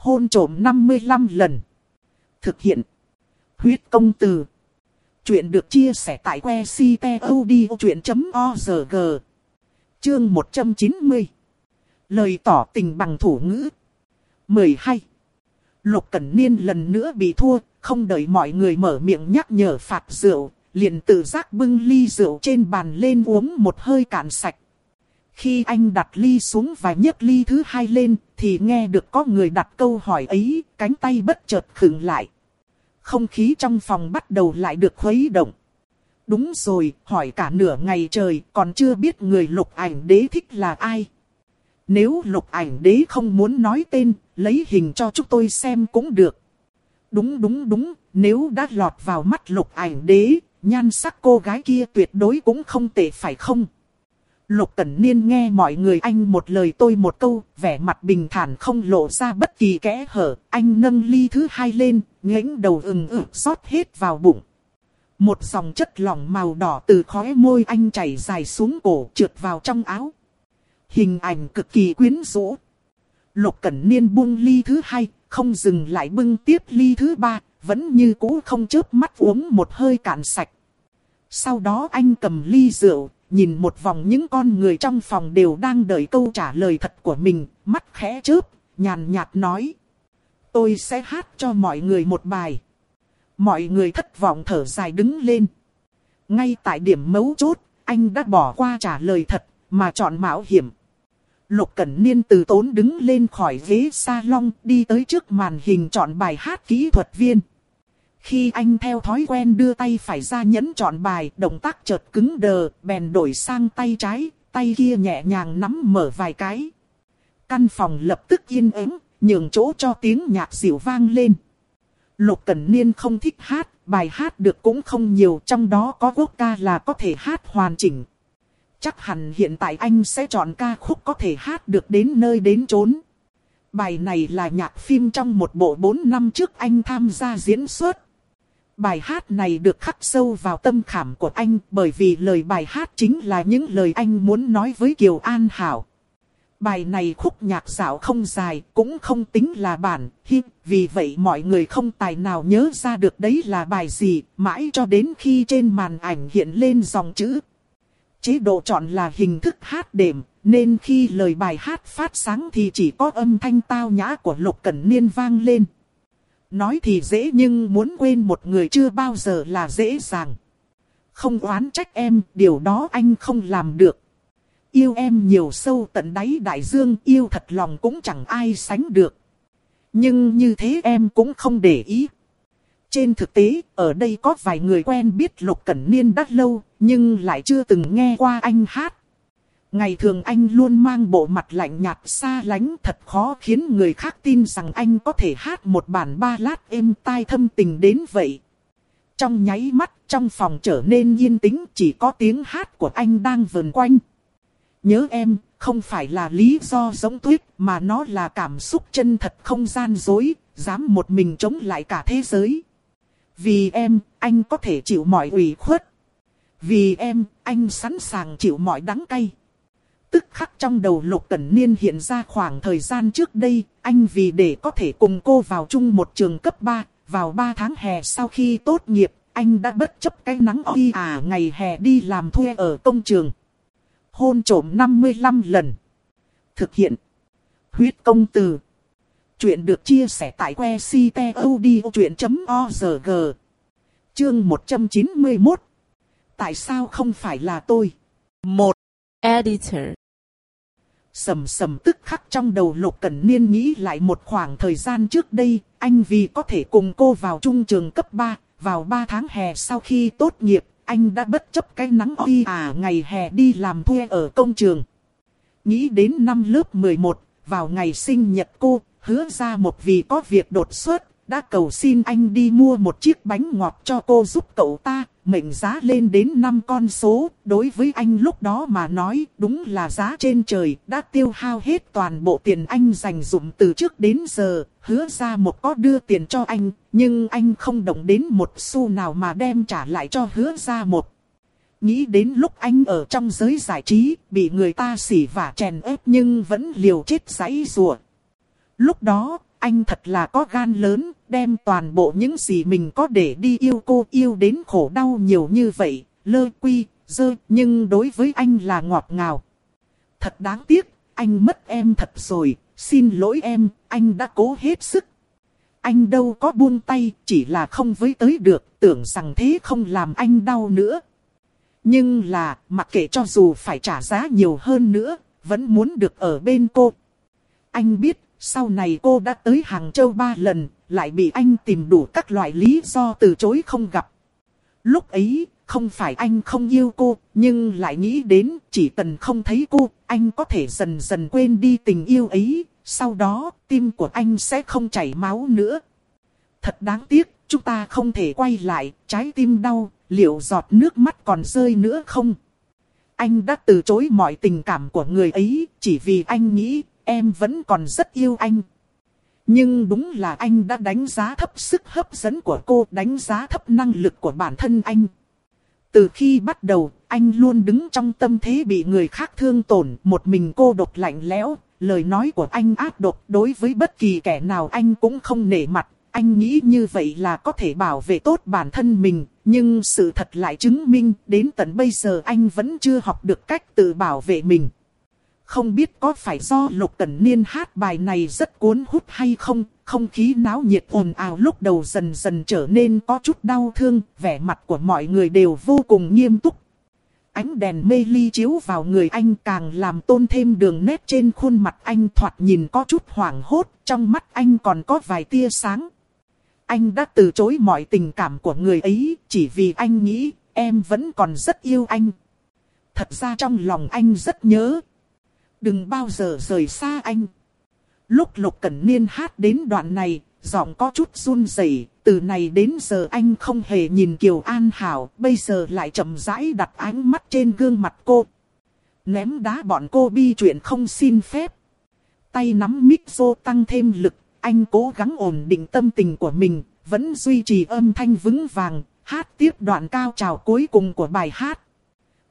hôn trộm 55 lần. Thực hiện. Huyết công từ. Chuyện được chia sẻ tại que ctod.org. Chương 190. Lời tỏ tình bằng thủ ngữ. 12. Lục Cẩn Niên lần nữa bị thua, không đợi mọi người mở miệng nhắc nhở phạt rượu, liền tự giác bưng ly rượu trên bàn lên uống một hơi cạn sạch. Khi anh đặt ly xuống và nhấc ly thứ hai lên, thì nghe được có người đặt câu hỏi ấy, cánh tay bất chợt khựng lại. Không khí trong phòng bắt đầu lại được khuấy động. Đúng rồi, hỏi cả nửa ngày trời, còn chưa biết người lục ảnh đế thích là ai. Nếu lục ảnh đế không muốn nói tên, lấy hình cho chúng tôi xem cũng được. Đúng đúng đúng, nếu đã lọt vào mắt lục ảnh đế, nhan sắc cô gái kia tuyệt đối cũng không tệ phải không? Lục Cẩn Niên nghe mọi người anh một lời tôi một câu, vẻ mặt bình thản không lộ ra bất kỳ kẽ hở. Anh nâng ly thứ hai lên, ngẩng đầu ừng ực rót hết vào bụng. Một dòng chất lỏng màu đỏ từ khóe môi anh chảy dài xuống cổ trượt vào trong áo. Hình ảnh cực kỳ quyến rũ. Lục Cẩn Niên buông ly thứ hai, không dừng lại bưng tiếp ly thứ ba, vẫn như cũ không chớp mắt uống một hơi cạn sạch. Sau đó anh cầm ly rượu, nhìn một vòng những con người trong phòng đều đang đợi câu trả lời thật của mình, mắt khẽ chớp, nhàn nhạt nói. Tôi sẽ hát cho mọi người một bài. Mọi người thất vọng thở dài đứng lên. Ngay tại điểm mấu chốt, anh đã bỏ qua trả lời thật, mà chọn mạo hiểm. Lục Cẩn Niên từ tốn đứng lên khỏi ghế salon đi tới trước màn hình chọn bài hát kỹ thuật viên. Khi anh theo thói quen đưa tay phải ra nhấn chọn bài, động tác chợt cứng đờ, bèn đổi sang tay trái, tay kia nhẹ nhàng nắm mở vài cái. Căn phòng lập tức yên ắng, nhường chỗ cho tiếng nhạc dịu vang lên. Lục Cẩn Niên không thích hát, bài hát được cũng không nhiều, trong đó có quốc ca là có thể hát hoàn chỉnh. Chắc hẳn hiện tại anh sẽ chọn ca khúc có thể hát được đến nơi đến chốn. Bài này là nhạc phim trong một bộ 4 năm trước anh tham gia diễn xuất. Bài hát này được khắc sâu vào tâm khảm của anh bởi vì lời bài hát chính là những lời anh muốn nói với Kiều An Hảo. Bài này khúc nhạc dạo không dài, cũng không tính là bản, hi, vì vậy mọi người không tài nào nhớ ra được đấy là bài gì, mãi cho đến khi trên màn ảnh hiện lên dòng chữ. Chế độ chọn là hình thức hát đệm, nên khi lời bài hát phát sáng thì chỉ có âm thanh tao nhã của Lục Cẩn Niên vang lên. Nói thì dễ nhưng muốn quên một người chưa bao giờ là dễ dàng. Không oán trách em, điều đó anh không làm được. Yêu em nhiều sâu tận đáy đại dương, yêu thật lòng cũng chẳng ai sánh được. Nhưng như thế em cũng không để ý. Trên thực tế, ở đây có vài người quen biết Lục Cẩn Niên đã lâu, nhưng lại chưa từng nghe qua anh hát. Ngày thường anh luôn mang bộ mặt lạnh nhạt xa lánh thật khó khiến người khác tin rằng anh có thể hát một bản ba lát êm tai thâm tình đến vậy. Trong nháy mắt, trong phòng trở nên yên tĩnh chỉ có tiếng hát của anh đang vần quanh. Nhớ em, không phải là lý do giống tuyết mà nó là cảm xúc chân thật không gian dối, dám một mình chống lại cả thế giới. Vì em, anh có thể chịu mọi ủy khuất. Vì em, anh sẵn sàng chịu mọi đắng cay. Tức khắc trong đầu Lục Cẩn Niên hiện ra khoảng thời gian trước đây, anh vì để có thể cùng cô vào chung một trường cấp 3, vào 3 tháng hè sau khi tốt nghiệp, anh đã bất chấp cái nắng oi à ngày hè đi làm thuê ở công trường. Hôn trổm 55 lần. Thực hiện. Huyết công từ. Chuyện được chia sẻ tại que ctod.org. Chương 191. Tại sao không phải là tôi? 1. Editor Sầm sầm tức khắc trong đầu Lục Cẩn Niên nghĩ lại một khoảng thời gian trước đây, anh vì có thể cùng cô vào trung trường cấp 3, vào 3 tháng hè sau khi tốt nghiệp, anh đã bất chấp cái nắng oi à ngày hè đi làm thuê ở công trường. Nghĩ đến năm lớp 11, vào ngày sinh nhật cô, hứa ra một vì có việc đột xuất, đã cầu xin anh đi mua một chiếc bánh ngọt cho cô giúp cậu ta, mệnh giá lên đến 5 con số, đối với anh lúc đó mà nói đúng là giá trên trời, đã tiêu hao hết toàn bộ tiền anh dành dụng từ trước đến giờ, hứa ra một có đưa tiền cho anh, nhưng anh không động đến một xu nào mà đem trả lại cho hứa ra một. Nghĩ đến lúc anh ở trong giới giải trí, bị người ta xỉ và chèn ép nhưng vẫn liều chết giấy rùa. Lúc đó, anh thật là có gan lớn, đem toàn bộ những gì mình có để đi yêu cô yêu đến khổ đau nhiều như vậy, lơ quy, dơ, nhưng đối với anh là ngọt ngào. Thật đáng tiếc, anh mất em thật rồi, xin lỗi em, anh đã cố hết sức. Anh đâu có buông tay, chỉ là không với tới được, tưởng rằng thế không làm anh đau nữa. Nhưng là, mặc kệ cho dù phải trả giá nhiều hơn nữa, vẫn muốn được ở bên cô. Anh biết, sau này cô đã tới Hàng Châu ba lần, lại bị anh tìm đủ các loại lý do từ chối không gặp. Lúc ấy, không phải anh không yêu cô, nhưng lại nghĩ đến chỉ cần không thấy cô, anh có thể dần dần quên đi tình yêu ấy, sau đó tim của anh sẽ không chảy máu nữa. Thật đáng tiếc, chúng ta không thể quay lại, trái tim đau, liệu giọt nước mắt còn rơi nữa không? Anh đã từ chối mọi tình cảm của người ấy, chỉ vì anh nghĩ em vẫn còn rất yêu anh. Nhưng đúng là anh đã đánh giá thấp sức hấp dẫn của cô, đánh giá thấp năng lực của bản thân anh. Từ khi bắt đầu, anh luôn đứng trong tâm thế bị người khác thương tổn, một mình cô độc lạnh lẽo, lời nói của anh ác độc đối với bất kỳ kẻ nào anh cũng không nể mặt. Anh nghĩ như vậy là có thể bảo vệ tốt bản thân mình, nhưng sự thật lại chứng minh đến tận bây giờ anh vẫn chưa học được cách tự bảo vệ mình. Không biết có phải do Lục Cẩn Niên hát bài này rất cuốn hút hay không, không khí náo nhiệt ồn ào lúc đầu dần dần trở nên có chút đau thương, vẻ mặt của mọi người đều vô cùng nghiêm túc. Ánh đèn mê ly chiếu vào người anh càng làm tôn thêm đường nét trên khuôn mặt anh thoạt nhìn có chút hoảng hốt, trong mắt anh còn có vài tia sáng. Anh đã từ chối mọi tình cảm của người ấy, chỉ vì anh nghĩ em vẫn còn rất yêu anh. Thật ra trong lòng anh rất nhớ. Đừng bao giờ rời xa anh. Lúc Lục Cẩn Niên hát đến đoạn này, giọng có chút run rẩy. Từ này đến giờ anh không hề nhìn Kiều An Hảo, bây giờ lại chậm rãi đặt ánh mắt trên gương mặt cô. Ném đá bọn cô bi chuyện không xin phép. Tay nắm mic tăng thêm lực, anh cố gắng ổn định tâm tình của mình, vẫn duy trì âm thanh vững vàng, hát tiếp đoạn cao trào cuối cùng của bài hát.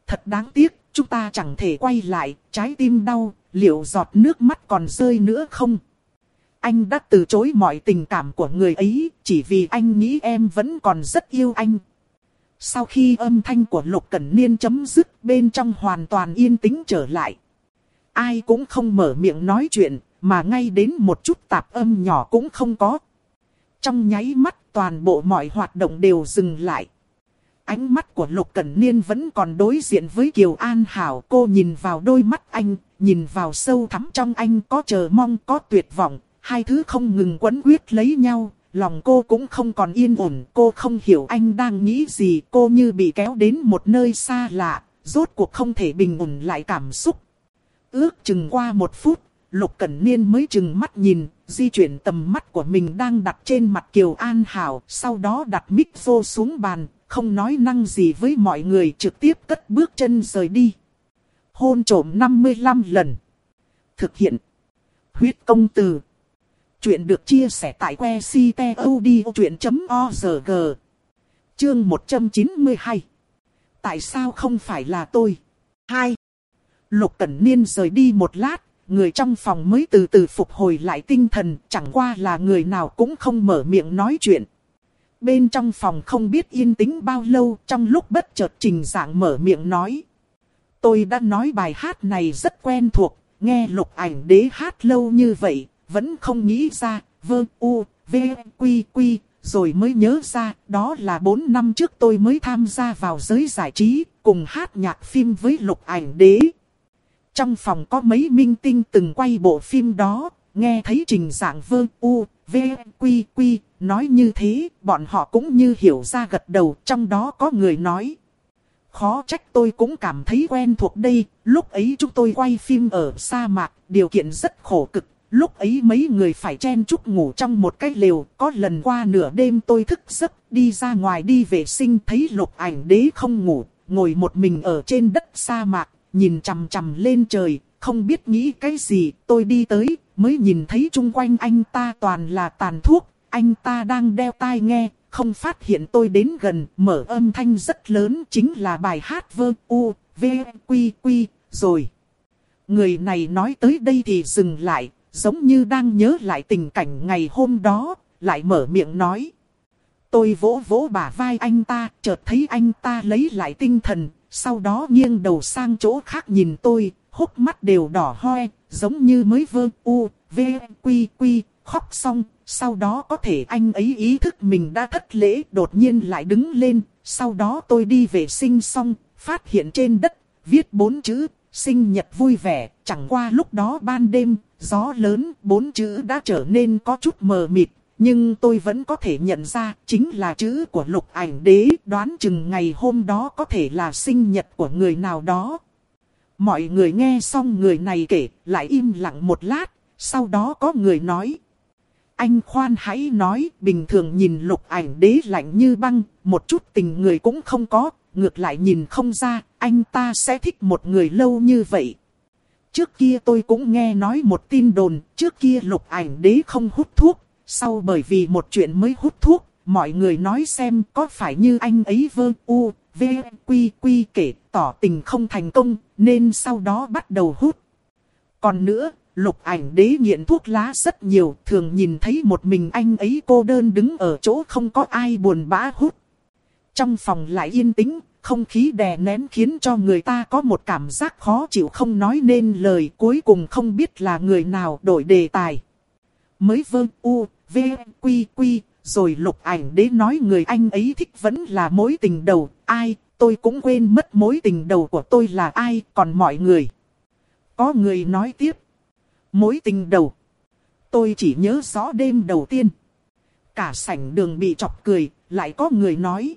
Thật đáng tiếc, chúng ta chẳng thể quay lại, trái tim đau, liệu giọt nước mắt còn rơi nữa không? Anh đã từ chối mọi tình cảm của người ấy, chỉ vì anh nghĩ em vẫn còn rất yêu anh. Sau khi âm thanh của Lục Cẩn Niên chấm dứt, bên trong hoàn toàn yên tĩnh trở lại. Ai cũng không mở miệng nói chuyện, mà ngay đến một chút tạp âm nhỏ cũng không có. Trong nháy mắt toàn bộ mọi hoạt động đều dừng lại. Ánh mắt của Lục Cẩn Niên vẫn còn đối diện với Kiều An Hảo. Cô nhìn vào đôi mắt anh, nhìn vào sâu thẳm trong anh có chờ mong, có tuyệt vọng. Hai thứ không ngừng quấn quyết lấy nhau. Lòng cô cũng không còn yên ổn. Cô không hiểu anh đang nghĩ gì. Cô như bị kéo đến một nơi xa lạ. Rốt cuộc không thể bình ổn lại cảm xúc. Ước chừng qua một phút, Lục Cẩn Niên mới chừng mắt nhìn, di chuyển tầm mắt của mình đang đặt trên mặt Kiều An Hảo, sau đó đặt mic vô xuống bàn, không nói năng gì với mọi người trực tiếp cất bước chân rời đi. Hôn trổm 55 lần. Thực hiện. Huyết công từ. Chuyện được chia sẻ tại que ctod.org. Chương 192. Tại sao không phải là tôi? 2. Lục Cẩn Niên rời đi một lát, người trong phòng mới từ từ phục hồi lại tinh thần, chẳng qua là người nào cũng không mở miệng nói chuyện. Bên trong phòng không biết yên tĩnh bao lâu, trong lúc bất chợt trình dạng mở miệng nói. Tôi đã nói bài hát này rất quen thuộc, nghe lục ảnh đế hát lâu như vậy, vẫn không nghĩ ra, vơ u, v, quy quy, rồi mới nhớ ra, đó là 4 năm trước tôi mới tham gia vào giới giải trí, cùng hát nhạc phim với lục ảnh đế. Trong phòng có mấy minh tinh từng quay bộ phim đó, nghe thấy trình dạng vơ u, v, quy quy, nói như thế, bọn họ cũng như hiểu ra gật đầu, trong đó có người nói. Khó trách tôi cũng cảm thấy quen thuộc đây, lúc ấy chúng tôi quay phim ở sa mạc, điều kiện rất khổ cực. Lúc ấy mấy người phải chen chúc ngủ trong một cái lều, có lần qua nửa đêm tôi thức giấc, đi ra ngoài đi vệ sinh thấy lục ảnh đế không ngủ, ngồi một mình ở trên đất sa mạc, nhìn chằm chằm lên trời, không biết nghĩ cái gì, tôi đi tới, mới nhìn thấy chung quanh anh ta toàn là tàn thuốc, anh ta đang đeo tai nghe, không phát hiện tôi đến gần, mở âm thanh rất lớn chính là bài hát vơ u, v, quy quy, rồi. Người này nói tới đây thì dừng lại, giống như đang nhớ lại tình cảnh ngày hôm đó, lại mở miệng nói. Tôi vỗ vỗ bả vai anh ta, chợt thấy anh ta lấy lại tinh thần, sau đó nghiêng đầu sang chỗ khác nhìn tôi, hốc mắt đều đỏ hoe, giống như mới vơ u, v, quy quy, khóc xong, sau đó có thể anh ấy ý thức mình đã thất lễ, đột nhiên lại đứng lên, sau đó tôi đi vệ sinh xong, phát hiện trên đất, viết bốn chữ, sinh nhật vui vẻ, chẳng qua lúc đó ban đêm, gió lớn, bốn chữ đã trở nên có chút mờ mịt, nhưng tôi vẫn có thể nhận ra, chính là chữ của lục ảnh đế, đoán chừng ngày hôm đó có thể là sinh nhật của người nào đó. Mọi người nghe xong người này kể, lại im lặng một lát, sau đó có người nói. Anh khoan hãy nói, bình thường nhìn lục ảnh đế lạnh như băng, một chút tình người cũng không có, ngược lại nhìn không ra, anh ta sẽ thích một người lâu như vậy. Trước kia tôi cũng nghe nói một tin đồn, trước kia lục ảnh đế không hút thuốc, sau bởi vì một chuyện mới hút thuốc, mọi người nói xem có phải như anh ấy vơ u, v, quy quy kể tỏ tình không thành công, nên sau đó bắt đầu hút. Còn nữa, lục ảnh đế nghiện thuốc lá rất nhiều, thường nhìn thấy một mình anh ấy cô đơn đứng ở chỗ không có ai buồn bã hút. Trong phòng lại yên tĩnh, không khí đè nén khiến cho người ta có một cảm giác khó chịu không nói nên lời cuối cùng không biết là người nào đổi đề tài. Mới vơ u, v, quy quy, rồi lục ảnh đế nói người anh ấy thích vẫn là mối tình đầu, ai, tôi cũng quên mất mối tình đầu của tôi là ai, còn mọi người. Có người nói tiếp, mối tình đầu, tôi chỉ nhớ rõ đêm đầu tiên. Cả sảnh đường bị chọc cười, lại có người nói.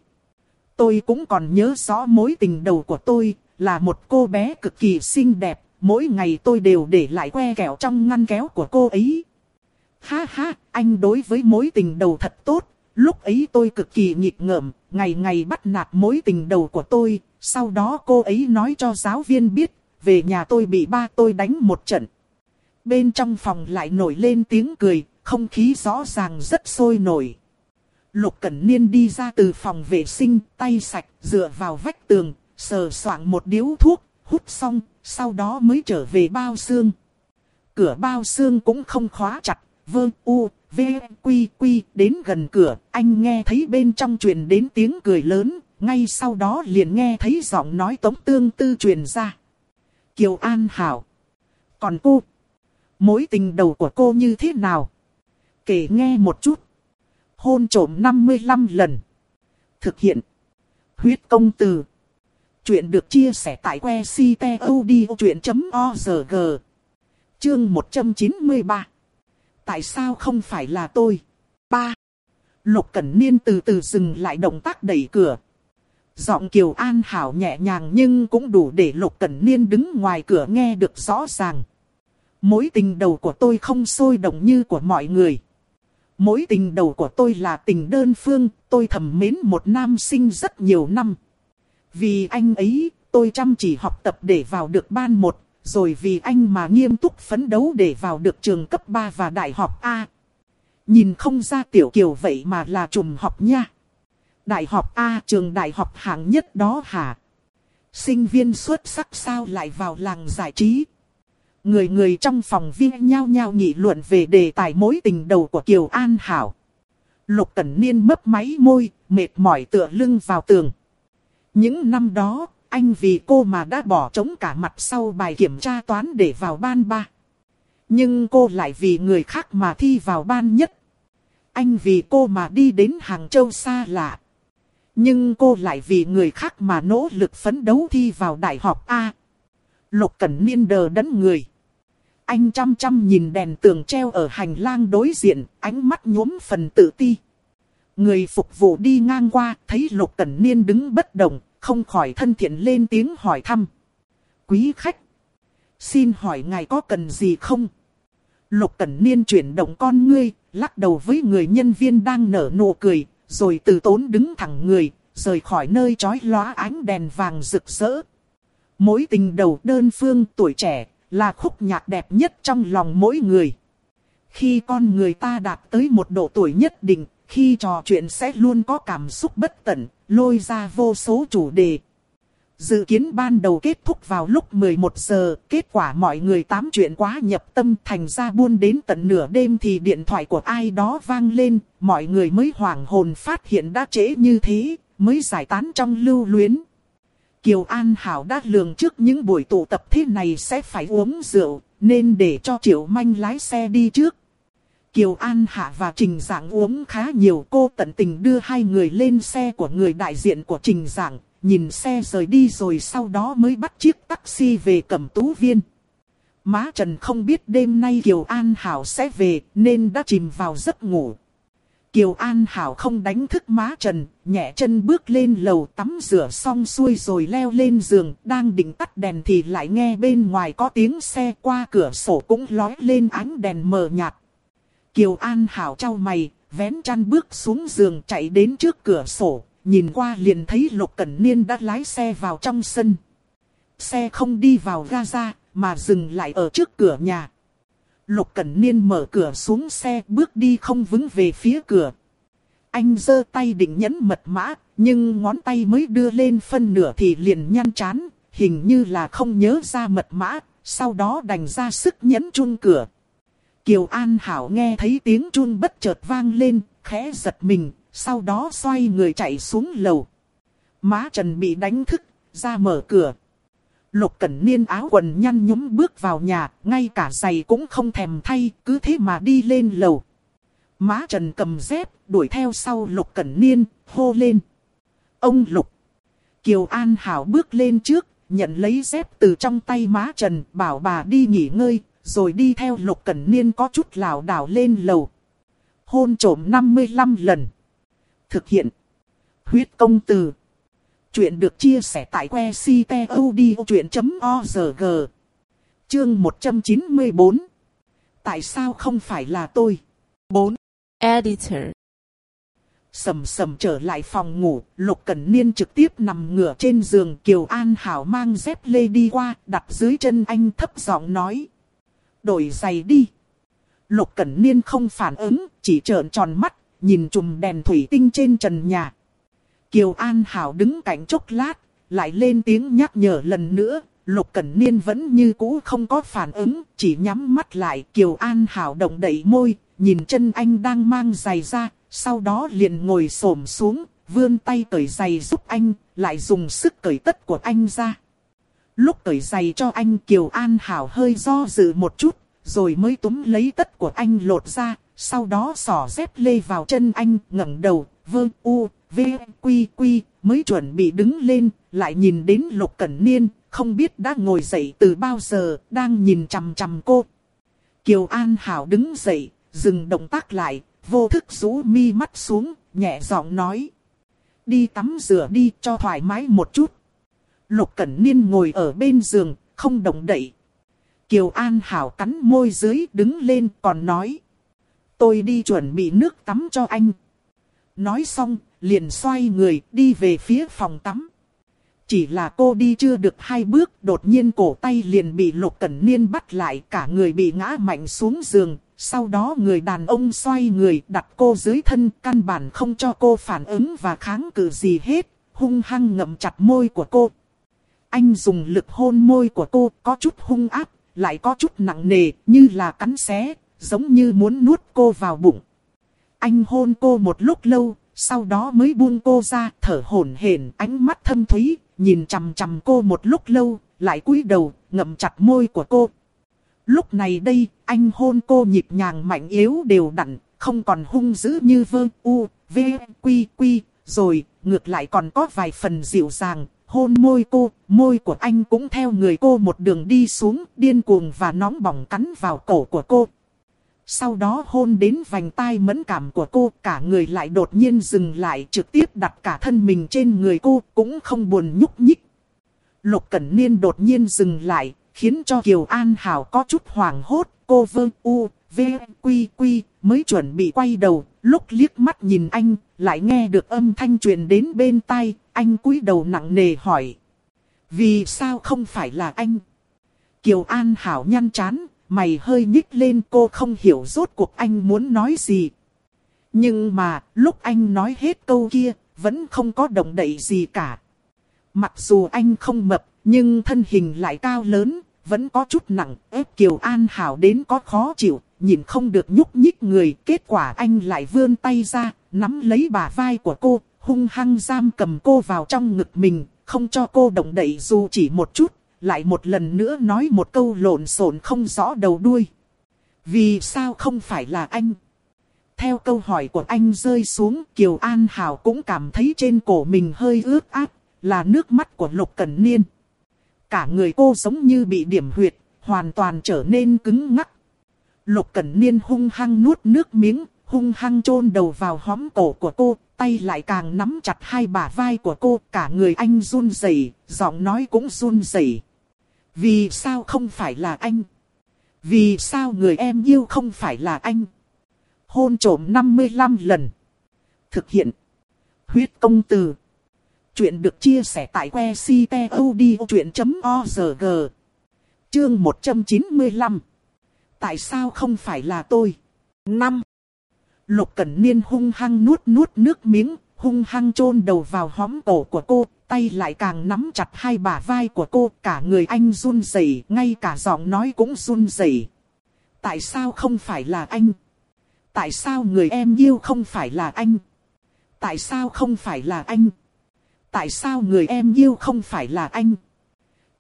Tôi cũng còn nhớ rõ mối tình đầu của tôi, là một cô bé cực kỳ xinh đẹp, mỗi ngày tôi đều để lại que kẹo trong ngăn kéo của cô ấy. Ha ha, anh đối với mối tình đầu thật tốt, lúc ấy tôi cực kỳ nghịch ngợm, ngày ngày bắt nạt mối tình đầu của tôi, sau đó cô ấy nói cho giáo viên biết, về nhà tôi bị ba tôi đánh một trận. Bên trong phòng lại nổi lên tiếng cười, không khí rõ ràng rất sôi nổi. Lục Cẩn Niên đi ra từ phòng vệ sinh, tay sạch, dựa vào vách tường, sờ soạng một điếu thuốc, hút xong, sau đó mới trở về bao xương. Cửa bao xương cũng không khóa chặt, vơ u, v, quy quy, đến gần cửa, anh nghe thấy bên trong truyền đến tiếng cười lớn, ngay sau đó liền nghe thấy giọng nói tống tương tư truyền ra. Kiều An Hảo. Còn cô, mối tình đầu của cô như thế nào? Kể nghe một chút hôn trổm 55 lần. Thực hiện. Huyết công từ. Chuyện được chia sẻ tại que ctod.org. Chương 193. Tại sao không phải là tôi? 3. Lục Cẩn Niên từ từ dừng lại động tác đẩy cửa. Giọng Kiều An Hảo nhẹ nhàng nhưng cũng đủ để Lục Cẩn Niên đứng ngoài cửa nghe được rõ ràng. Mối tình đầu của tôi không sôi động như của mọi người. Mối tình đầu của tôi là tình đơn phương, tôi thầm mến một nam sinh rất nhiều năm. Vì anh ấy, tôi chăm chỉ học tập để vào được ban một, rồi vì anh mà nghiêm túc phấn đấu để vào được trường cấp 3 và đại học A. Nhìn không ra tiểu kiều vậy mà là trùm học nha. Đại học A trường đại học hạng nhất đó hả? Sinh viên xuất sắc sao lại vào làng giải trí? Người người trong phòng viên nhao nhao nghị luận về đề tài mối tình đầu của Kiều An Hảo. Lục Cẩn Niên mấp máy môi, mệt mỏi tựa lưng vào tường. Những năm đó, anh vì cô mà đã bỏ trống cả mặt sau bài kiểm tra toán để vào ban ba. Nhưng cô lại vì người khác mà thi vào ban nhất. Anh vì cô mà đi đến Hàng Châu xa lạ. Nhưng cô lại vì người khác mà nỗ lực phấn đấu thi vào đại học A. Lục Cẩn Niên đờ đẫn người. Anh chăm chăm nhìn đèn tường treo ở hành lang đối diện, ánh mắt nhuốm phần tự ti. Người phục vụ đi ngang qua, thấy Lục Cẩn Niên đứng bất động, không khỏi thân thiện lên tiếng hỏi thăm. Quý khách, xin hỏi ngài có cần gì không? Lục Cẩn Niên chuyển động con ngươi, lắc đầu với người nhân viên đang nở nụ cười, rồi từ tốn đứng thẳng người, rời khỏi nơi chói lóa ánh đèn vàng rực rỡ. Mối tình đầu đơn phương tuổi trẻ, là khúc nhạc đẹp nhất trong lòng mỗi người. Khi con người ta đạt tới một độ tuổi nhất định, khi trò chuyện sẽ luôn có cảm xúc bất tận, lôi ra vô số chủ đề. Dự kiến ban đầu kết thúc vào lúc 11 giờ, kết quả mọi người tám chuyện quá nhập tâm thành ra buôn đến tận nửa đêm thì điện thoại của ai đó vang lên, mọi người mới hoảng hồn phát hiện đã trễ như thế, mới giải tán trong lưu luyến. Kiều An Hảo đã lường trước những buổi tụ tập thế này sẽ phải uống rượu, nên để cho Triệu Manh lái xe đi trước. Kiều An Hạ và Trình Giảng uống khá nhiều cô tận tình đưa hai người lên xe của người đại diện của Trình Giảng, nhìn xe rời đi rồi sau đó mới bắt chiếc taxi về cẩm tú viên. Má Trần không biết đêm nay Kiều An Hảo sẽ về nên đã chìm vào giấc ngủ. Kiều An Hảo không đánh thức má Trần, nhẹ chân bước lên lầu tắm rửa xong xuôi rồi leo lên giường, đang định tắt đèn thì lại nghe bên ngoài có tiếng xe qua cửa sổ cũng lói lên ánh đèn mờ nhạt. Kiều An Hảo trao mày, vén chăn bước xuống giường chạy đến trước cửa sổ, nhìn qua liền thấy Lục Cẩn Niên đã lái xe vào trong sân. Xe không đi vào Gaza, mà dừng lại ở trước cửa nhà. Lục Cẩn Niên mở cửa xuống xe bước đi không vững về phía cửa. Anh giơ tay định nhấn mật mã, nhưng ngón tay mới đưa lên phân nửa thì liền nhăn chán, hình như là không nhớ ra mật mã, sau đó đành ra sức nhấn chun cửa. Kiều An Hảo nghe thấy tiếng chun bất chợt vang lên, khẽ giật mình, sau đó xoay người chạy xuống lầu. Má Trần bị đánh thức, ra mở cửa. Lục Cẩn Niên áo quần nhăn nhúm bước vào nhà, ngay cả giày cũng không thèm thay, cứ thế mà đi lên lầu. Má Trần cầm dép, đuổi theo sau Lục Cẩn Niên, hô lên. Ông Lục. Kiều An Hảo bước lên trước, nhận lấy dép từ trong tay má Trần, bảo bà đi nghỉ ngơi, rồi đi theo Lục Cẩn Niên có chút lảo đảo lên lầu. Hôn trổm 55 lần. Thực hiện. Huyết công từ. Chuyện được chia sẻ tại que ctod.org. Chương 194. Tại sao không phải là tôi? 4. Editor. Sầm sầm trở lại phòng ngủ, Lục Cẩn Niên trực tiếp nằm ngửa trên giường Kiều An Hảo mang dép lê đi qua, đặt dưới chân anh thấp giọng nói. Đổi giày đi. Lục Cẩn Niên không phản ứng, chỉ trợn tròn mắt, nhìn chùm đèn thủy tinh trên trần nhà. Kiều An Hảo đứng cạnh chốc lát, lại lên tiếng nhắc nhở lần nữa. Lục Cẩn Niên vẫn như cũ không có phản ứng, chỉ nhắm mắt lại. Kiều An Hảo động đẩy môi, nhìn chân anh đang mang giày ra, sau đó liền ngồi xổm xuống, vươn tay cởi giày giúp anh, lại dùng sức cởi tất của anh ra. Lúc cởi giày cho anh Kiều An Hảo hơi do dự một chút, rồi mới túm lấy tất của anh lột ra, sau đó xỏ dép lê vào chân anh, ngẩng đầu, vương u, v, quy quy, mới chuẩn bị đứng lên, lại nhìn đến Lục Cẩn Niên, không biết đã ngồi dậy từ bao giờ, đang nhìn chằm chằm cô. Kiều An Hảo đứng dậy, dừng động tác lại, vô thức rũ mi mắt xuống, nhẹ giọng nói. Đi tắm rửa đi cho thoải mái một chút. Lục Cẩn Niên ngồi ở bên giường, không động đậy. Kiều An Hảo cắn môi dưới đứng lên còn nói. Tôi đi chuẩn bị nước tắm cho anh. Nói xong, liền xoay người đi về phía phòng tắm. Chỉ là cô đi chưa được hai bước, đột nhiên cổ tay liền bị Lục Cẩn Niên bắt lại, cả người bị ngã mạnh xuống giường. Sau đó người đàn ông xoay người đặt cô dưới thân, căn bản không cho cô phản ứng và kháng cự gì hết, hung hăng ngậm chặt môi của cô. Anh dùng lực hôn môi của cô, có chút hung áp, lại có chút nặng nề, như là cắn xé, giống như muốn nuốt cô vào bụng. Anh hôn cô một lúc lâu, sau đó mới buông cô ra, thở hổn hển, ánh mắt thâm thúy, nhìn chằm chằm cô một lúc lâu, lại cúi đầu, ngậm chặt môi của cô. Lúc này đây, anh hôn cô nhịp nhàng mạnh yếu đều đặn, không còn hung dữ như vơ u, v, quy quy, rồi, ngược lại còn có vài phần dịu dàng, hôn môi cô, môi của anh cũng theo người cô một đường đi xuống, điên cuồng và nóng bỏng cắn vào cổ của cô. Sau đó hôn đến vành tai mẫn cảm của cô, cả người lại đột nhiên dừng lại trực tiếp đặt cả thân mình trên người cô, cũng không buồn nhúc nhích. Lục Cẩn Niên đột nhiên dừng lại, khiến cho Kiều An Hảo có chút hoảng hốt, cô vơ u, v, quy quy, mới chuẩn bị quay đầu, lúc liếc mắt nhìn anh, lại nghe được âm thanh truyền đến bên tai, anh cúi đầu nặng nề hỏi. Vì sao không phải là anh? Kiều An Hảo nhăn chán, mày hơi nhích lên cô không hiểu rốt cuộc anh muốn nói gì. Nhưng mà, lúc anh nói hết câu kia, vẫn không có động đậy gì cả. Mặc dù anh không mập, nhưng thân hình lại cao lớn, vẫn có chút nặng, ép Kiều An Hảo đến có khó chịu, nhìn không được nhúc nhích người. Kết quả anh lại vươn tay ra, nắm lấy bà vai của cô, hung hăng giam cầm cô vào trong ngực mình, không cho cô động đậy dù chỉ một chút, lại một lần nữa nói một câu lộn xộn không rõ đầu đuôi. Vì sao không phải là anh? Theo câu hỏi của anh rơi xuống, Kiều An Hảo cũng cảm thấy trên cổ mình hơi ướt át, là nước mắt của Lục Cẩn Niên. Cả người cô giống như bị điểm huyệt, hoàn toàn trở nên cứng ngắc. Lục Cẩn Niên hung hăng nuốt nước miếng, hung hăng chôn đầu vào hõm cổ của cô, tay lại càng nắm chặt hai bả vai của cô, cả người anh run rẩy, giọng nói cũng run rẩy. Vì sao không phải là anh? Vì sao người em yêu không phải là anh? Hôn trổm 55 lần. Thực hiện. Huyết công từ. Chuyện được chia sẻ tại que ctod.org. Chương 195. Tại sao không phải là tôi? 5. Lục Cẩn Niên hung hăng nuốt nuốt nước miếng, hung hăng chôn đầu vào hõm cổ của cô, tay lại càng nắm chặt hai bả vai của cô, cả người anh run rẩy, ngay cả giọng nói cũng run rẩy. Tại sao không phải là anh? Tại sao người em yêu không phải là anh? Tại sao không phải là anh? Tại sao người em yêu không phải là anh?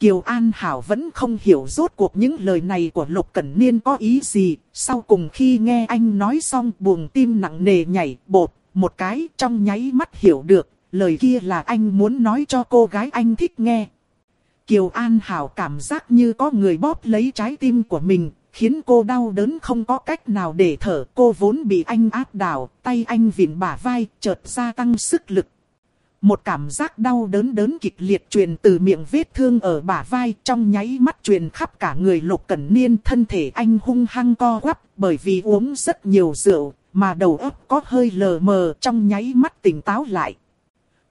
Kiều An Hảo vẫn không hiểu rốt cuộc những lời này của Lục Cẩn Niên có ý gì. Sau cùng khi nghe anh nói xong buồng tim nặng nề nhảy bột, một cái trong nháy mắt hiểu được. Lời kia là anh muốn nói cho cô gái anh thích nghe. Kiều An Hảo cảm giác như có người bóp lấy trái tim của mình, khiến cô đau đớn không có cách nào để thở. Cô vốn bị anh áp đảo, tay anh vịn bả vai, chợt gia tăng sức lực. Một cảm giác đau đớn đớn kịch liệt truyền từ miệng vết thương ở bả vai trong nháy mắt truyền khắp cả người lục cẩn niên thân thể anh hung hăng co quắp bởi vì uống rất nhiều rượu mà đầu óc có hơi lờ mờ trong nháy mắt tỉnh táo lại.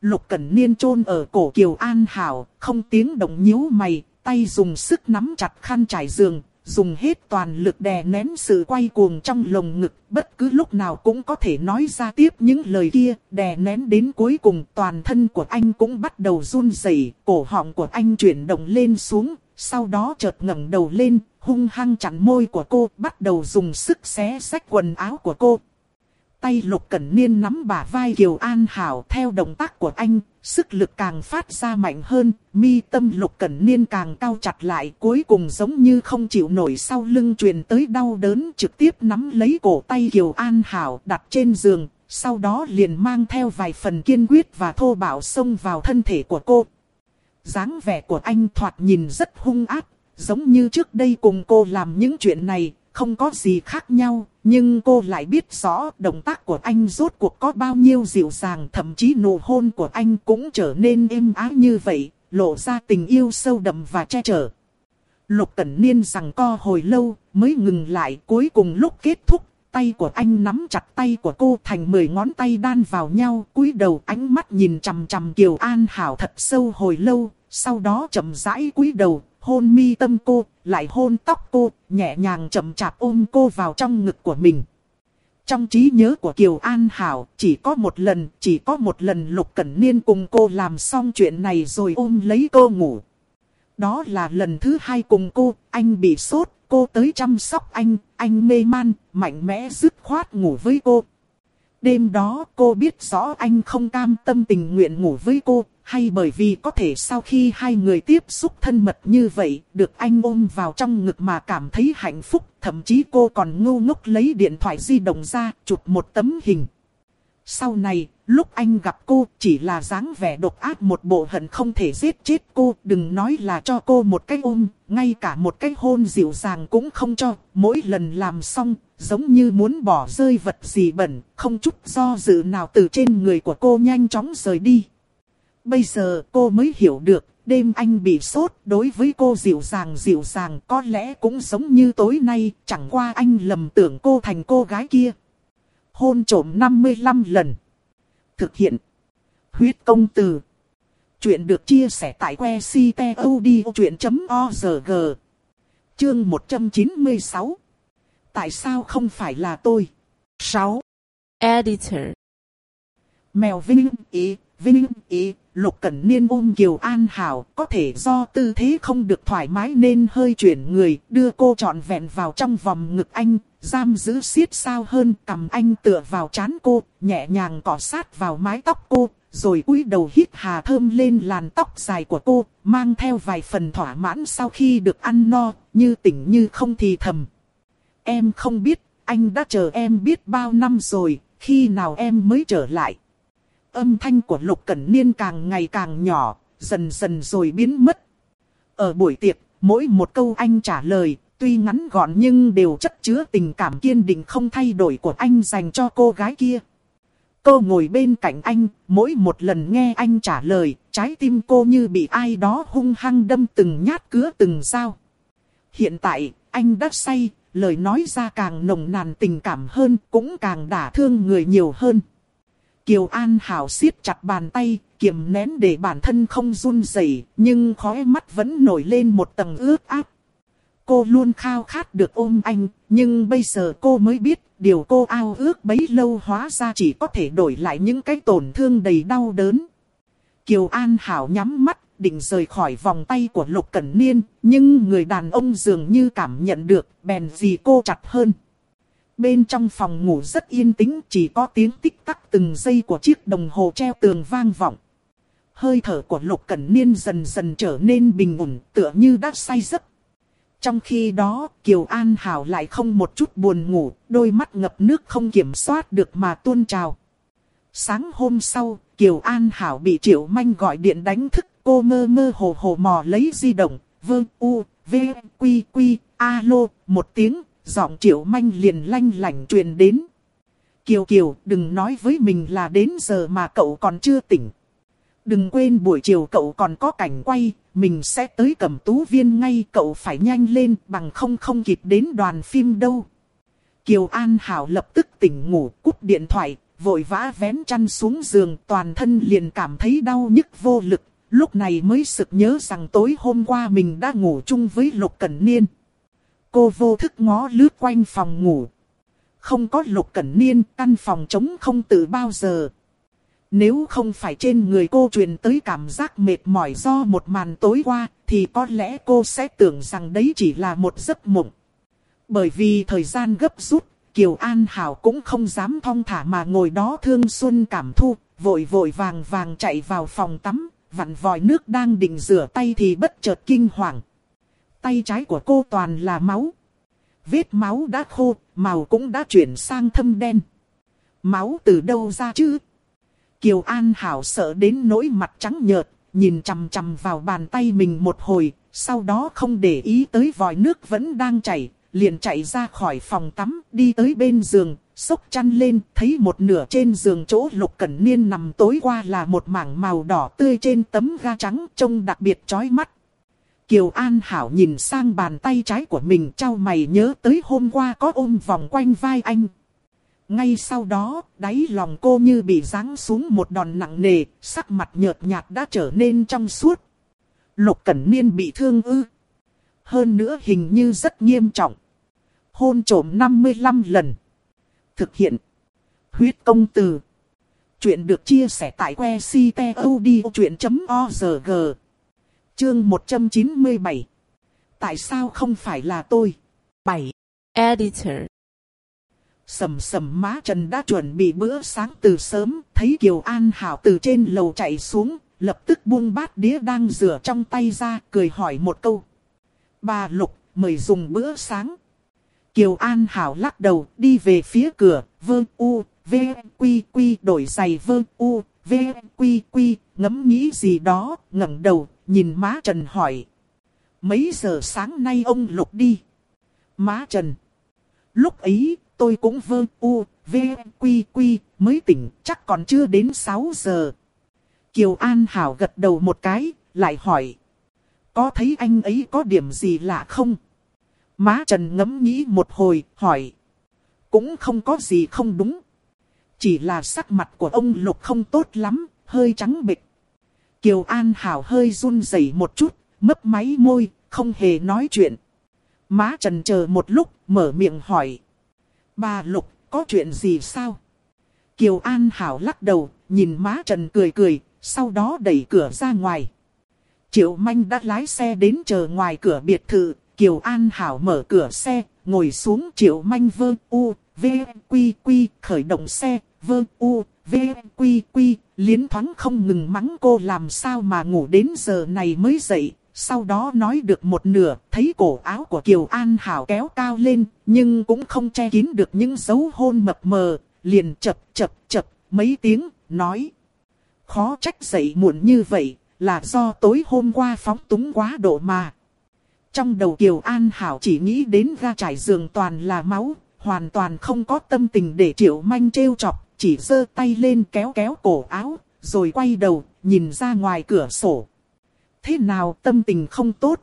Lục cẩn niên chôn ở cổ Kiều An Hảo, không tiếng động nhíu mày, tay dùng sức nắm chặt khăn trải giường, dùng hết toàn lực đè nén sự quay cuồng trong lồng ngực, bất cứ lúc nào cũng có thể nói ra tiếp những lời kia, đè nén đến cuối cùng toàn thân của anh cũng bắt đầu run rẩy, cổ họng của anh chuyển động lên xuống, sau đó chợt ngẩng đầu lên, hung hăng chặn môi của cô, bắt đầu dùng sức xé sách quần áo của cô, Tay Lục Cẩn Niên nắm bả vai Kiều An Hảo theo động tác của anh, sức lực càng phát ra mạnh hơn, mi tâm Lục Cẩn Niên càng cao chặt lại cuối cùng giống như không chịu nổi sau lưng truyền tới đau đớn trực tiếp nắm lấy cổ tay Kiều An Hảo đặt trên giường, sau đó liền mang theo vài phần kiên quyết và thô bạo xông vào thân thể của cô. dáng vẻ của anh thoạt nhìn rất hung ác, giống như trước đây cùng cô làm những chuyện này, không có gì khác nhau, nhưng cô lại biết rõ động tác của anh rốt cuộc có bao nhiêu dịu dàng, thậm chí nụ hôn của anh cũng trở nên êm ái như vậy, lộ ra tình yêu sâu đậm và che chở. Lục Cẩn Niên rằng co hồi lâu, mới ngừng lại cuối cùng lúc kết thúc, tay của anh nắm chặt tay của cô thành mười ngón tay đan vào nhau, cúi đầu ánh mắt nhìn chằm chằm Kiều An Hảo thật sâu hồi lâu, sau đó chậm rãi cúi đầu, hôn mi tâm cô, lại hôn tóc cô, nhẹ nhàng chậm chạp ôm cô vào trong ngực của mình. Trong trí nhớ của Kiều An Hảo, chỉ có một lần, chỉ có một lần Lục Cẩn Niên cùng cô làm xong chuyện này rồi ôm lấy cô ngủ. Đó là lần thứ hai cùng cô, anh bị sốt, cô tới chăm sóc anh, anh mê man, mạnh mẽ dứt khoát ngủ với cô. Đêm đó cô biết rõ anh không cam tâm tình nguyện ngủ với cô, hay bởi vì có thể sau khi hai người tiếp xúc thân mật như vậy, được anh ôm vào trong ngực mà cảm thấy hạnh phúc, thậm chí cô còn ngu ngốc lấy điện thoại di động ra, chụp một tấm hình. Sau này, lúc anh gặp cô chỉ là dáng vẻ độc ác một bộ hận không thể giết chết cô, đừng nói là cho cô một cái ôm, ngay cả một cái hôn dịu dàng cũng không cho, mỗi lần làm xong, giống như muốn bỏ rơi vật gì bẩn, không chút do dự nào từ trên người của cô nhanh chóng rời đi. Bây giờ cô mới hiểu được, đêm anh bị sốt đối với cô dịu dàng dịu dàng có lẽ cũng giống như tối nay, chẳng qua anh lầm tưởng cô thành cô gái kia. Hôn trổm 55 lần. Thực hiện. Huyết công từ. Chuyện được chia sẻ tại que ctod.org. Chương 196. Tại sao không phải là tôi? 6. Editor Mèo vinh ý, vinh ý, Lục Cẩn Niên ôm Kiều An Hảo, có thể do tư thế không được thoải mái nên hơi chuyển người, đưa cô trọn vẹn vào trong vòng ngực anh, giam giữ siết sao hơn, cầm anh tựa vào chán cô, nhẹ nhàng cọ sát vào mái tóc cô, rồi cúi đầu hít hà thơm lên làn tóc dài của cô, mang theo vài phần thỏa mãn sau khi được ăn no, như tỉnh như không thì thầm. Em không biết, anh đã chờ em biết bao năm rồi, khi nào em mới trở lại. Âm thanh của Lục Cẩn Niên càng ngày càng nhỏ, dần dần rồi biến mất. Ở buổi tiệc, mỗi một câu anh trả lời, tuy ngắn gọn nhưng đều chất chứa tình cảm kiên định không thay đổi của anh dành cho cô gái kia. Cô ngồi bên cạnh anh, mỗi một lần nghe anh trả lời, trái tim cô như bị ai đó hung hăng đâm từng nhát cứa từng dao. Hiện tại, anh đã say, lời nói ra càng nồng nàn tình cảm hơn, cũng càng đả thương người nhiều hơn. Kiều An Hảo siết chặt bàn tay, kiềm nén để bản thân không run rẩy, nhưng khóe mắt vẫn nổi lên một tầng ướt áp. Cô luôn khao khát được ôm anh, nhưng bây giờ cô mới biết điều cô ao ước bấy lâu hóa ra chỉ có thể đổi lại những cái tổn thương đầy đau đớn. Kiều An Hảo nhắm mắt, định rời khỏi vòng tay của Lục Cẩn Niên, nhưng người đàn ông dường như cảm nhận được, bèn gì cô chặt hơn. Bên trong phòng ngủ rất yên tĩnh, chỉ có tiếng tích tắc từng giây của chiếc đồng hồ treo tường vang vọng. Hơi thở của Lục Cẩn Niên dần dần trở nên bình ổn, tựa như đã say giấc. Trong khi đó, Kiều An Hảo lại không một chút buồn ngủ, đôi mắt ngập nước không kiểm soát được mà tuôn trào. Sáng hôm sau, Kiều An Hảo bị Triệu Manh gọi điện đánh thức, cô mơ mơ hồ hồ mò lấy di động, vương u, v, quy quy, alo, một tiếng, giọng Triệu Manh liền lanh lảnh truyền đến. Kiều Kiều, đừng nói với mình là đến giờ mà cậu còn chưa tỉnh. Đừng quên buổi chiều cậu còn có cảnh quay, mình sẽ tới cầm tú viên ngay cậu phải nhanh lên bằng không không kịp đến đoàn phim đâu. Kiều An Hảo lập tức tỉnh ngủ cúp điện thoại, vội vã vén chăn xuống giường toàn thân liền cảm thấy đau nhức vô lực. Lúc này mới sực nhớ rằng tối hôm qua mình đã ngủ chung với Lục Cẩn Niên. Cô vô thức ngó lướt quanh phòng ngủ. Không có Lục Cẩn Niên, căn phòng trống không từ bao giờ. Nếu không phải trên người cô truyền tới cảm giác mệt mỏi do một màn tối qua, thì có lẽ cô sẽ tưởng rằng đấy chỉ là một giấc mộng. Bởi vì thời gian gấp rút, Kiều An Hảo cũng không dám thong thả mà ngồi đó thương xuân cảm thu, vội vội vàng vàng chạy vào phòng tắm, vặn vòi nước đang định rửa tay thì bất chợt kinh hoàng. Tay trái của cô toàn là máu. Vết máu đã khô, màu cũng đã chuyển sang thâm đen. Máu từ đâu ra chứ? Kiều An Hảo sợ đến nỗi mặt trắng nhợt, nhìn chằm chằm vào bàn tay mình một hồi, sau đó không để ý tới vòi nước vẫn đang chảy, liền chạy ra khỏi phòng tắm, đi tới bên giường, sốc chăn lên, thấy một nửa trên giường chỗ Lục Cẩn Niên nằm tối qua là một mảng màu đỏ tươi trên tấm ga trắng, trông đặc biệt chói mắt. Kiều An Hảo nhìn sang bàn tay trái của mình trao mày nhớ tới hôm qua có ôm vòng quanh vai anh. Ngay sau đó, đáy lòng cô như bị giáng xuống một đòn nặng nề, sắc mặt nhợt nhạt đã trở nên trong suốt. Lục Cẩn Niên bị thương ư. Hơn nữa hình như rất nghiêm trọng. Hôn trổm 55 lần. Thực hiện. Huyết công từ. Chuyện được chia sẻ tại que ctod.org. Chương 197. Tại sao không phải là tôi? 7. Editor Sầm sầm má Trần đã chuẩn bị bữa sáng từ sớm, thấy Kiều An Hảo từ trên lầu chạy xuống, lập tức buông bát đĩa đang rửa trong tay ra, cười hỏi một câu. Bà Lục, mời dùng bữa sáng. Kiều An Hảo lắc đầu, đi về phía cửa, vơ u, v, quy quy, đổi giày vơ u, v, quy quy, ngẫm nghĩ gì đó, ngẩng đầu, nhìn má Trần hỏi. Mấy giờ sáng nay ông Lục đi? Má Trần. Lúc ấy, tôi cũng vơ u, v, quy quy, mới tỉnh, chắc còn chưa đến 6 giờ. Kiều An Hảo gật đầu một cái, lại hỏi. Có thấy anh ấy có điểm gì lạ không? Má Trần ngẫm nghĩ một hồi, hỏi. Cũng không có gì không đúng. Chỉ là sắc mặt của ông Lục không tốt lắm, hơi trắng bệch. Kiều An Hảo hơi run rẩy một chút, mấp máy môi, không hề nói chuyện. Má Trần chờ một lúc, mở miệng hỏi. Bà Lục, có chuyện gì sao? Kiều An Hảo lắc đầu, nhìn má Trần cười cười, sau đó đẩy cửa ra ngoài. Triệu Manh đã lái xe đến chờ ngoài cửa biệt thự, Kiều An Hảo mở cửa xe, ngồi xuống Triệu Manh vơ u, v, quy quy, khởi động xe, vơ u, v, quy quy, liến thoáng không ngừng mắng cô làm sao mà ngủ đến giờ này mới dậy. Sau đó nói được một nửa, thấy cổ áo của Kiều An Hảo kéo cao lên, nhưng cũng không che kín được những dấu hôn mập mờ, liền chập chập chập mấy tiếng, nói. Khó trách dậy muộn như vậy, là do tối hôm qua phóng túng quá độ mà. Trong đầu Kiều An Hảo chỉ nghĩ đến ra trải giường toàn là máu, hoàn toàn không có tâm tình để triệu manh trêu chọc, chỉ giơ tay lên kéo kéo cổ áo, rồi quay đầu, nhìn ra ngoài cửa sổ. Thế nào tâm tình không tốt?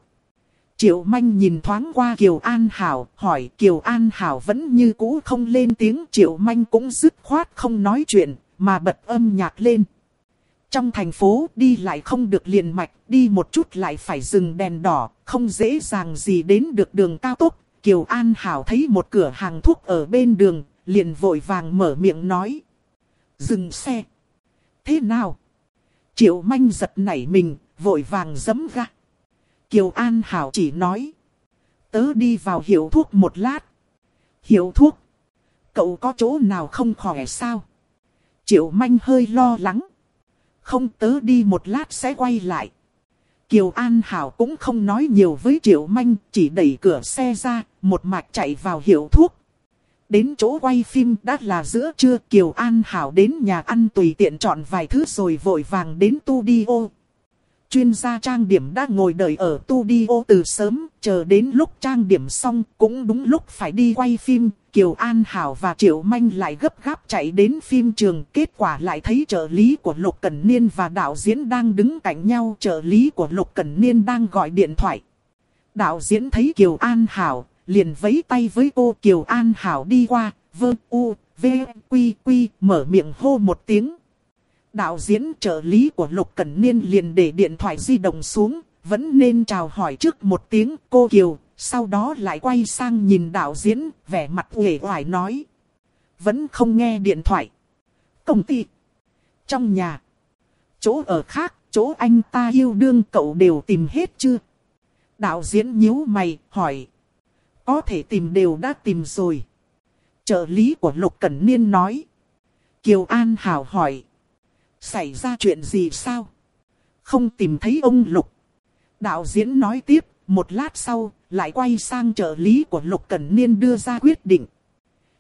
Triệu manh nhìn thoáng qua Kiều An Hảo, hỏi Kiều An Hảo vẫn như cũ không lên tiếng. Triệu manh cũng dứt khoát không nói chuyện, mà bật âm nhạc lên. Trong thành phố đi lại không được liền mạch, đi một chút lại phải dừng đèn đỏ, không dễ dàng gì đến được đường cao tốc. Kiều An Hảo thấy một cửa hàng thuốc ở bên đường, liền vội vàng mở miệng nói. Dừng xe. Thế nào? Triệu manh giật nảy mình, vội vàng giấm ra. Kiều An Hảo chỉ nói. Tớ đi vào hiệu thuốc một lát. Hiệu thuốc? Cậu có chỗ nào không khỏe sao? Triệu manh hơi lo lắng. Không tớ đi một lát sẽ quay lại. Kiều An Hảo cũng không nói nhiều với Triệu Manh, chỉ đẩy cửa xe ra, một mạch chạy vào hiệu thuốc. Đến chỗ quay phim đã là giữa trưa Kiều An Hảo đến nhà ăn tùy tiện chọn vài thứ rồi vội vàng đến tu đi ô. Chuyên gia trang điểm đã ngồi đợi ở tu đi ô từ sớm, chờ đến lúc trang điểm xong cũng đúng lúc phải đi quay phim. Kiều An Hảo và Triệu Manh lại gấp gáp chạy đến phim trường. Kết quả lại thấy trợ lý của Lục Cẩn Niên và đạo diễn đang đứng cạnh nhau. Trợ lý của Lục Cẩn Niên đang gọi điện thoại. Đạo diễn thấy Kiều An Hảo, liền vẫy tay với cô Kiều An Hảo đi qua, vơ u, v, quy quy, mở miệng hô một tiếng. Đạo diễn trợ lý của Lục Cẩn Niên liền để điện thoại di động xuống, vẫn nên chào hỏi trước một tiếng cô Kiều, sau đó lại quay sang nhìn đạo diễn, vẻ mặt uể oải nói. Vẫn không nghe điện thoại. Công ty. Trong nhà. Chỗ ở khác, chỗ anh ta yêu đương cậu đều tìm hết chưa? Đạo diễn nhíu mày, hỏi. Có thể tìm đều đã tìm rồi. Trợ lý của Lục Cẩn Niên nói. Kiều An Hảo hỏi. Xảy ra chuyện gì sao? Không tìm thấy ông Lục. Đạo diễn nói tiếp, một lát sau, lại quay sang trợ lý của Lục Cẩn Niên đưa ra quyết định.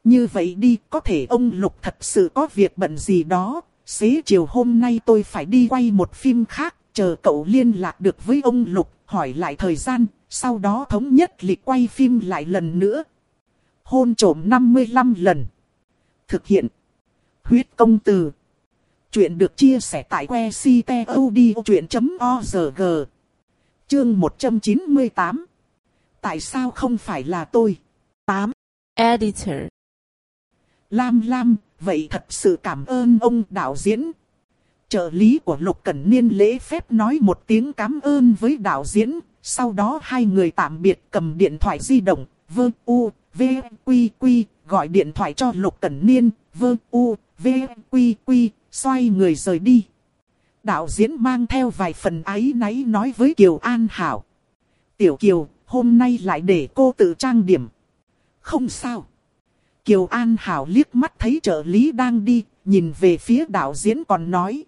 Như vậy đi, có thể ông Lục thật sự có việc bận gì đó. Xế chiều hôm nay tôi phải đi quay một phim khác, chờ cậu liên lạc được với ông Lục, hỏi lại thời gian, sau đó thống nhất lịch quay phim lại lần nữa. Hôn trổm 55 lần. Thực hiện. Huyết công từ. Chuyện được chia sẻ tại que ctod.org. Chương 198. Tại sao không phải là tôi? 8. Editor. Lam Lam, vậy thật sự cảm ơn ông đạo diễn. Trợ lý của Lục Cẩn Niên lễ phép nói một tiếng cảm ơn với đạo diễn, sau đó hai người tạm biệt cầm điện thoại di động, vơ u, v, quy quy, gọi điện thoại cho Lục Cẩn Niên, vơ u, v, quy quy, xoay người rời đi. Đạo diễn mang theo vài phần ái náy nói với Kiều An Hảo. Tiểu Kiều, hôm nay lại để cô tự trang điểm. Không sao. Kiều An Hảo liếc mắt thấy trợ lý đang đi, nhìn về phía đạo diễn còn nói.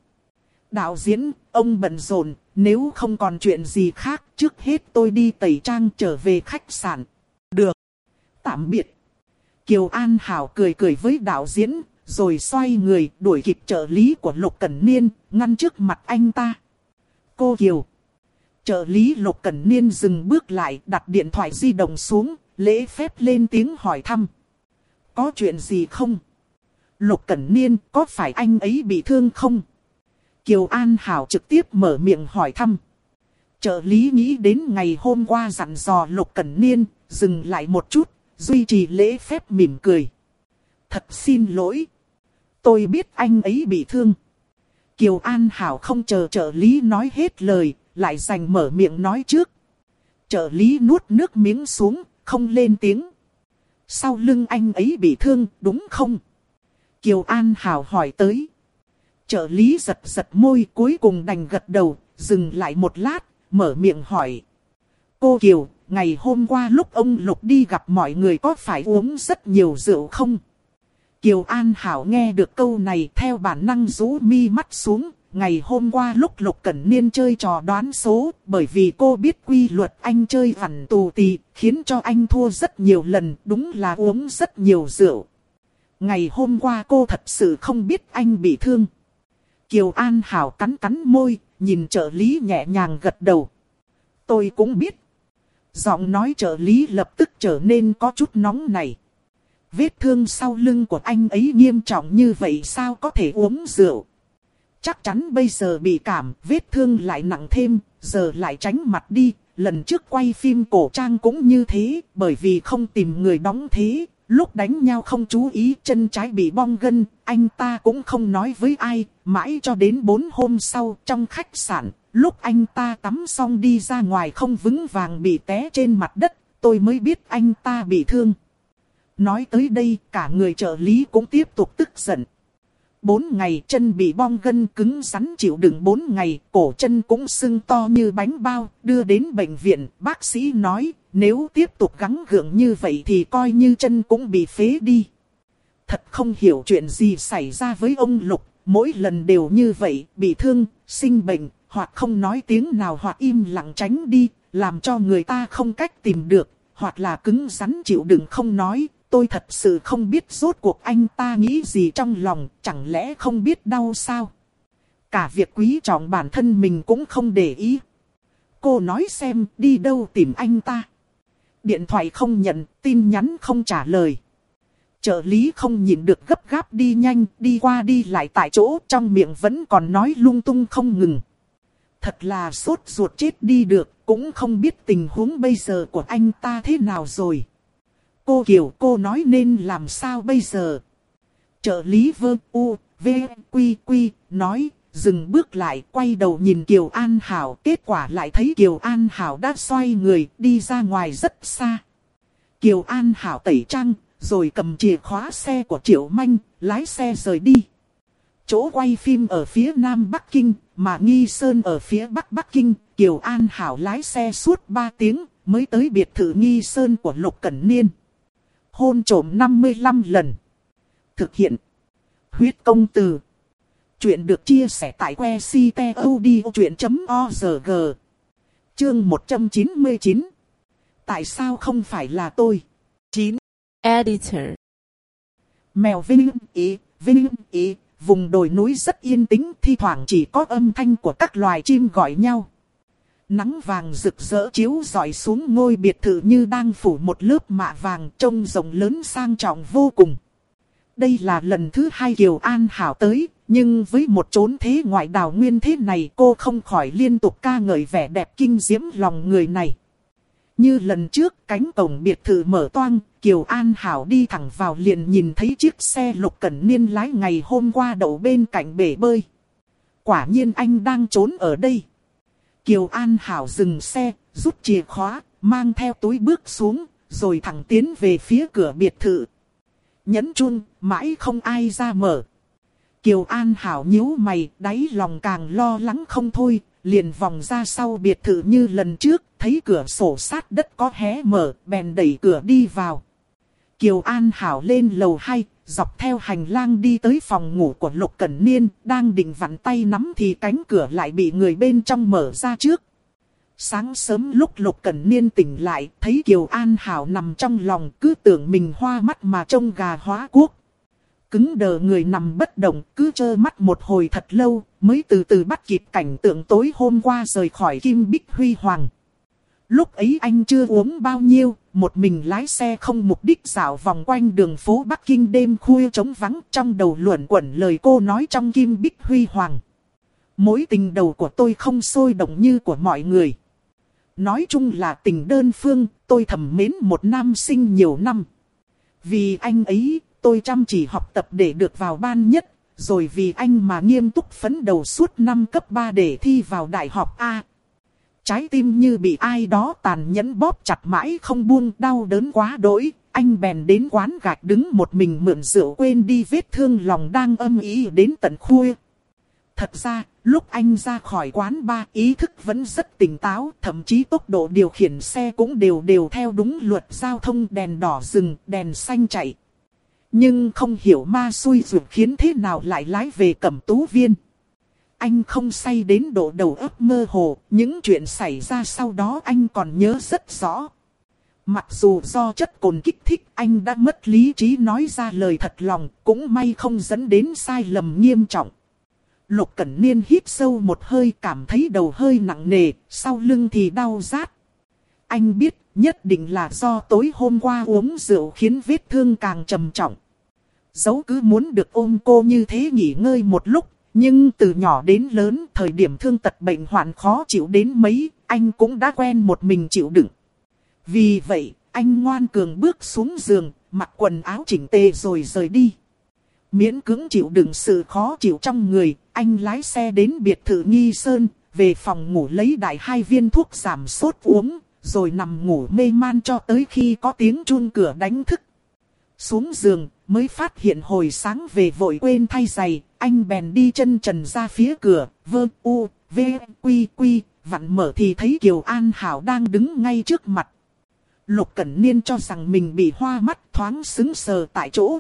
Đạo diễn, ông bận rộn, nếu không còn chuyện gì khác, trước hết tôi đi tẩy trang trở về khách sạn. Được. Tạm biệt. Kiều An Hảo cười cười với đạo diễn, rồi xoay người đuổi kịp trợ lý của Lục Cẩn Niên, ngăn trước mặt anh ta. Cô Kiều. Trợ lý Lục Cẩn Niên dừng bước lại đặt điện thoại di động xuống, lễ phép lên tiếng hỏi thăm. Có chuyện gì không? Lục Cẩn Niên có phải anh ấy bị thương không? Kiều An Hảo trực tiếp mở miệng hỏi thăm. Trợ lý nghĩ đến ngày hôm qua dặn dò Lục Cẩn Niên, dừng lại một chút, duy trì lễ phép mỉm cười. Thật xin lỗi. Tôi biết anh ấy bị thương. Kiều An Hảo không chờ trợ lý nói hết lời, lại dành mở miệng nói trước. Trợ lý nuốt nước miếng xuống, không lên tiếng. Sau lưng anh ấy bị thương, đúng không? Kiều An Hảo hỏi tới. Trợ lý giật giật môi cuối cùng đành gật đầu, dừng lại một lát, mở miệng hỏi. Cô Kiều, ngày hôm qua lúc ông Lục đi gặp mọi người có phải uống rất nhiều rượu không? Kiều An Hảo nghe được câu này theo bản năng rũ mi mắt xuống. Ngày hôm qua lúc Lục Cẩn Niên chơi trò đoán số, bởi vì cô biết quy luật anh chơi vằn tù tì, khiến cho anh thua rất nhiều lần, đúng là uống rất nhiều rượu. Ngày hôm qua cô thật sự không biết anh bị thương. Kiều An Hảo cắn cắn môi, nhìn trợ lý nhẹ nhàng gật đầu. Tôi cũng biết. Giọng nói trợ lý lập tức trở nên có chút nóng này. Vết thương sau lưng của anh ấy nghiêm trọng như vậy sao có thể uống rượu. Chắc chắn bây giờ bị cảm, vết thương lại nặng thêm, giờ lại tránh mặt đi. Lần trước quay phim cổ trang cũng như thế, bởi vì không tìm người đóng thế, Lúc đánh nhau không chú ý chân trái bị bong gân, anh ta cũng không nói với ai, mãi cho đến 4 hôm sau trong khách sạn, lúc anh ta tắm xong đi ra ngoài không vững vàng bị té trên mặt đất, tôi mới biết anh ta bị thương. Nói tới đây cả người trợ lý cũng tiếp tục tức giận. Bốn ngày chân bị bong gân cứng rắn chịu đựng bốn ngày, cổ chân cũng sưng to như bánh bao, đưa đến bệnh viện, bác sĩ nói, nếu tiếp tục gắng gượng như vậy thì coi như chân cũng bị phế đi. Thật không hiểu chuyện gì xảy ra với ông Lục, mỗi lần đều như vậy, bị thương, sinh bệnh, hoặc không nói tiếng nào hoặc im lặng tránh đi, làm cho người ta không cách tìm được, hoặc là cứng rắn chịu đựng không nói, tôi thật sự không biết rốt cuộc anh ta nghĩ gì trong lòng, chẳng lẽ không biết đau sao? Cả việc quý trọng bản thân mình cũng không để ý. Cô nói xem đi đâu tìm anh ta. Điện thoại không nhận, tin nhắn không trả lời. Trợ lý không nhìn được gấp gáp đi nhanh, đi qua đi lại tại chỗ, trong miệng vẫn còn nói lung tung không ngừng. Thật là sốt ruột chết đi được, cũng không biết tình huống bây giờ của anh ta thế nào rồi. Cô Kiều cô nói nên làm sao bây giờ? Trợ lý vơ u, v, quy quy, nói, dừng bước lại quay đầu nhìn Kiều An Hảo. Kết quả lại thấy Kiều An Hảo đã xoay người đi ra ngoài rất xa. Kiều An Hảo tẩy trăng, rồi cầm chìa khóa xe của Triệu Manh, lái xe rời đi. Chỗ quay phim ở phía nam Bắc Kinh, mà Nghi Sơn ở phía bắc Bắc Kinh, Kiều An Hảo lái xe suốt 3 tiếng, mới tới biệt thự Nghi Sơn của Lục Cẩn Niên hôn trổm 55 lần. Thực hiện. Huyết công từ. Chuyện được chia sẻ tại que ctod.org. Chương 199. Tại sao không phải là tôi? 9. Editor. Mèo Vinh Ý, Vinh Ý, vùng đồi núi rất yên tĩnh, thi thoảng chỉ có âm thanh của các loài chim gọi nhau. Nắng vàng rực rỡ chiếu rọi xuống ngôi biệt thự như đang phủ một lớp mạ vàng trông rộng lớn sang trọng vô cùng. Đây là lần thứ hai Kiều An Hảo tới, nhưng với một chốn thế ngoại đảo nguyên thế này cô không khỏi liên tục ca ngợi vẻ đẹp kinh diễm lòng người này. Như lần trước cánh cổng biệt thự mở toang, Kiều An Hảo đi thẳng vào liền nhìn thấy chiếc xe lục cẩn niên lái ngày hôm qua đậu bên cạnh bể bơi. Quả nhiên anh đang trốn ở đây. Kiều An Hảo dừng xe, rút chìa khóa, mang theo túi bước xuống, rồi thẳng tiến về phía cửa biệt thự. Nhấn chun, mãi không ai ra mở. Kiều An Hảo nhíu mày, đáy lòng càng lo lắng không thôi, liền vòng ra sau biệt thự như lần trước, thấy cửa sổ sát đất có hé mở, bèn đẩy cửa đi vào. Kiều An Hảo lên lầu 2, dọc theo hành lang đi tới phòng ngủ của Lục Cẩn Niên, đang định vặn tay nắm thì cánh cửa lại bị người bên trong mở ra trước. Sáng sớm lúc Lục Cẩn Niên tỉnh lại, thấy Kiều An Hảo nằm trong lòng, cứ tưởng mình hoa mắt mà trông gà hóa quốc. Cứng đờ người nằm bất động, cứ trơ mắt một hồi thật lâu, mới từ từ bắt kịp cảnh tượng tối hôm qua rời khỏi Kim Bích Huy Hoàng. Lúc ấy anh chưa uống bao nhiêu, một mình lái xe không mục đích dạo vòng quanh đường phố Bắc Kinh đêm khuya trống vắng trong đầu luẩn quẩn lời cô nói trong kim bích huy hoàng. Mối tình đầu của tôi không sôi động như của mọi người. Nói chung là tình đơn phương, tôi thầm mến một nam sinh nhiều năm. Vì anh ấy, tôi chăm chỉ học tập để được vào ban nhất, rồi vì anh mà nghiêm túc phấn đầu suốt năm cấp 3 để thi vào đại học A. Trái tim như bị ai đó tàn nhẫn bóp chặt mãi không buông đau đớn quá đỗi, anh bèn đến quán gạch đứng một mình mượn rượu quên đi vết thương lòng đang âm ý đến tận khuya. Thật ra, lúc anh ra khỏi quán ba ý thức vẫn rất tỉnh táo, thậm chí tốc độ điều khiển xe cũng đều đều theo đúng luật giao thông đèn đỏ dừng, đèn xanh chạy. Nhưng không hiểu ma xui ruột khiến thế nào lại lái về cẩm tú viên. Anh không say đến độ đầu óc mơ hồ, những chuyện xảy ra sau đó anh còn nhớ rất rõ. Mặc dù do chất cồn kích thích anh đã mất lý trí nói ra lời thật lòng, cũng may không dẫn đến sai lầm nghiêm trọng. Lục Cẩn Niên hít sâu một hơi cảm thấy đầu hơi nặng nề, sau lưng thì đau rát. Anh biết nhất định là do tối hôm qua uống rượu khiến vết thương càng trầm trọng. Dấu cứ muốn được ôm cô như thế nghỉ ngơi một lúc, nhưng từ nhỏ đến lớn thời điểm thương tật bệnh hoạn khó chịu đến mấy, anh cũng đã quen một mình chịu đựng. Vì vậy, anh ngoan cường bước xuống giường, mặc quần áo chỉnh tề rồi rời đi. Miễn cứng chịu đựng sự khó chịu trong người, anh lái xe đến biệt thự Nghi Sơn, về phòng ngủ lấy đại hai viên thuốc giảm sốt uống, rồi nằm ngủ mê man cho tới khi có tiếng chuông cửa đánh thức. Xuống giường, mới phát hiện hồi sáng về vội quên thay giày, anh bèn đi chân trần ra phía cửa, vơ u, v, quy quy, vặn mở thì thấy Kiều An Hảo đang đứng ngay trước mặt. Lục Cẩn Niên cho rằng mình bị hoa mắt thoáng xứng sờ tại chỗ.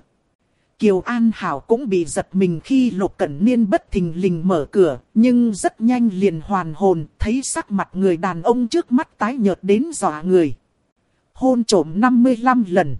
Kiều An Hảo cũng bị giật mình khi Lục Cẩn Niên bất thình lình mở cửa, nhưng rất nhanh liền hoàn hồn, thấy sắc mặt người đàn ông trước mắt tái nhợt đến dọa người. Hôn trổm 55 lần.